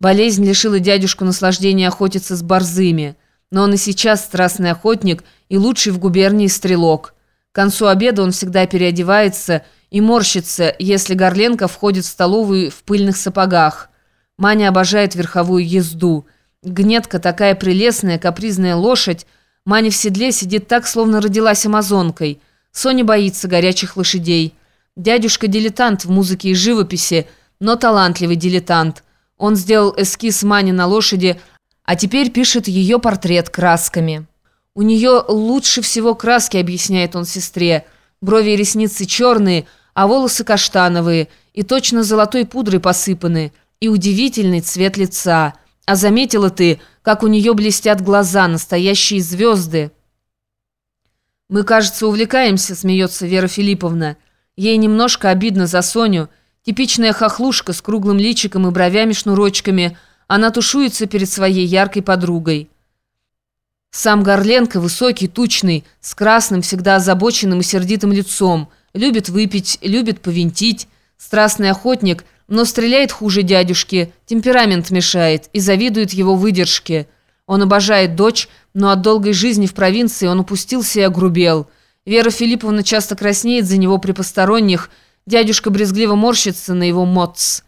Болезнь лишила дядюшку наслаждения охотиться с борзыми, но он и сейчас страстный охотник и лучший в губернии стрелок. К концу обеда он всегда переодевается и морщится, если Горленко входит в столовую в пыльных сапогах. Маня обожает верховую езду. Гнетка такая прелестная, капризная лошадь. Маня в седле сидит так, словно родилась амазонкой. Соня боится горячих лошадей. Дядюшка дилетант в музыке и живописи, но талантливый дилетант – он сделал эскиз Мани на лошади, а теперь пишет ее портрет красками. «У нее лучше всего краски», — объясняет он сестре. «Брови и ресницы черные, а волосы каштановые, и точно золотой пудрой посыпаны, и удивительный цвет лица. А заметила ты, как у нее блестят глаза, настоящие звезды?» «Мы, кажется, увлекаемся», — смеется Вера Филипповна. Ей немножко обидно за Соню, — Типичная хохлушка с круглым личиком и бровями-шнурочками, она тушуется перед своей яркой подругой. Сам Горленко, высокий, тучный, с красным, всегда озабоченным и сердитым лицом, любит выпить, любит повинтить, страстный охотник, но стреляет хуже дядюшки, темперамент мешает и завидует его выдержке. Он обожает дочь, но от долгой жизни в провинции он упустился и огрубел. Вера Филипповна часто краснеет за него при посторонних, Дядюшка брезгливо морщится на его моц.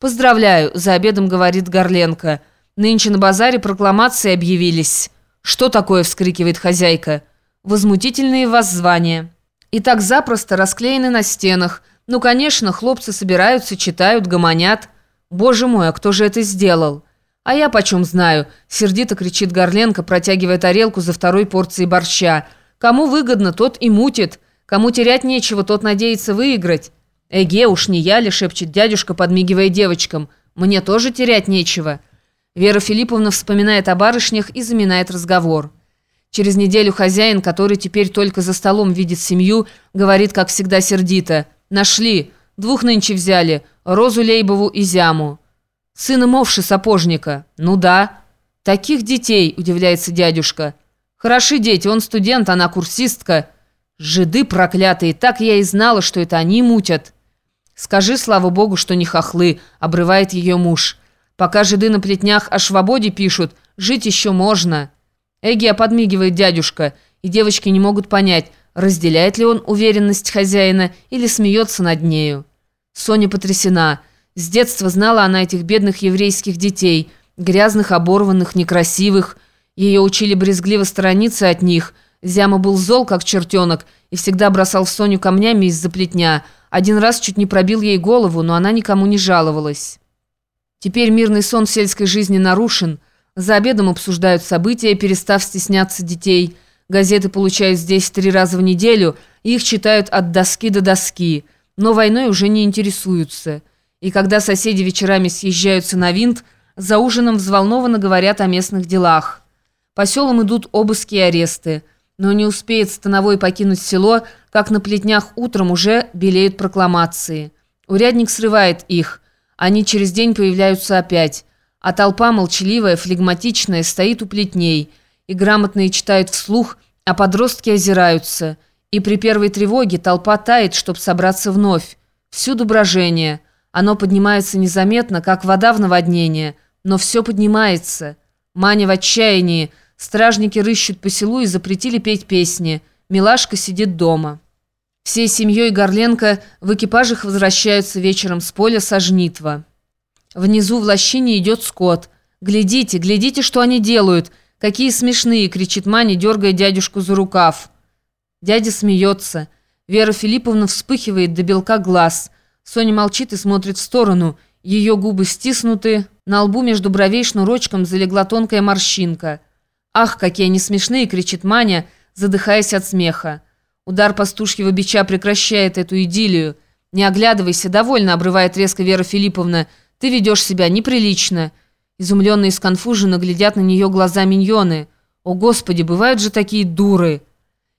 «Поздравляю», — за обедом говорит Горленко. «Нынче на базаре прокламации объявились». «Что такое?» — вскрикивает хозяйка. «Возмутительные воззвания». И так запросто расклеены на стенах. Ну, конечно, хлопцы собираются, читают, гомонят. «Боже мой, а кто же это сделал?» «А я почем знаю?» — сердито кричит Горленко, протягивая тарелку за второй порцией борща. «Кому выгодно, тот и мутит. Кому терять нечего, тот надеется выиграть». «Эге, уж не я ли?» – шепчет дядюшка, подмигивая девочкам. «Мне тоже терять нечего». Вера Филипповна вспоминает о барышнях и заминает разговор. Через неделю хозяин, который теперь только за столом видит семью, говорит, как всегда, сердито. «Нашли. Двух нынче взяли. Розу Лейбову и Зяму. Сына Мовши сапожника. Ну да. Таких детей, удивляется дядюшка. Хороши дети, он студент, она курсистка. Жиды проклятые, так я и знала, что это они мутят». «Скажи, слава богу, что не хохлы», — обрывает ее муж. «Пока жиды на плетнях о свободе пишут, жить еще можно». Эгия подмигивает дядюшка, и девочки не могут понять, разделяет ли он уверенность хозяина или смеется над нею. Соня потрясена. С детства знала она этих бедных еврейских детей, грязных, оборванных, некрасивых. Ее учили брезгливо сторониться от них. Зяма был зол, как чертенок, и всегда бросал в Соню камнями из-за плетня – один раз чуть не пробил ей голову, но она никому не жаловалась. Теперь мирный сон сельской жизни нарушен. За обедом обсуждают события, перестав стесняться детей. Газеты получают здесь три раза в неделю, и их читают от доски до доски. Но войной уже не интересуются. И когда соседи вечерами съезжаются на винт, за ужином взволнованно говорят о местных делах. По селам идут обыски и аресты. Но не успеет Становой покинуть село, как на плетнях утром уже белеют прокламации. Урядник срывает их. Они через день появляются опять. А толпа молчаливая, флегматичная, стоит у плетней. И грамотные читают вслух, а подростки озираются. И при первой тревоге толпа тает, чтобы собраться вновь. Всюду брожение. Оно поднимается незаметно, как вода в наводнение. Но все поднимается. Маня в отчаянии – Стражники рыщут по селу и запретили петь песни. Милашка сидит дома. Всей семьей Горленко в экипажах возвращаются вечером с поля со. Внизу в лощине идет скот. «Глядите, глядите, что они делают! Какие смешные!» – кричит Маня, дергая дядюшку за рукав. Дядя смеется. Вера Филипповна вспыхивает до белка глаз. Соня молчит и смотрит в сторону. Ее губы стиснуты. На лбу между бровей шнурочком залегла тонкая морщинка – «Ах, какие они смешные!» – кричит Маня, задыхаясь от смеха. Удар пастушьего бича прекращает эту идиллию. «Не оглядывайся, довольно!» – обрывает резко Вера Филипповна. «Ты ведешь себя неприлично!» Изумленные и сконфуженно глядят на нее глаза миньоны. «О, Господи, бывают же такие дуры!»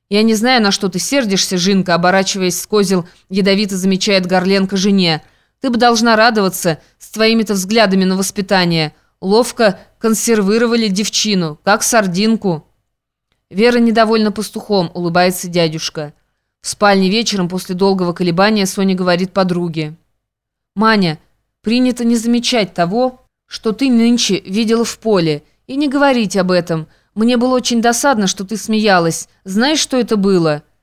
«Я не знаю, на что ты сердишься, Жинка», оборачиваясь с козел, ядовито замечает Горленко жене. «Ты бы должна радоваться с твоими-то взглядами на воспитание». Ловко консервировали девчину, как сардинку. Вера недовольна пастухом, улыбается дядюшка. В спальне вечером после долгого колебания Соня говорит подруге. «Маня, принято не замечать того, что ты нынче видела в поле. И не говорить об этом. Мне было очень досадно, что ты смеялась. Знаешь, что это было?»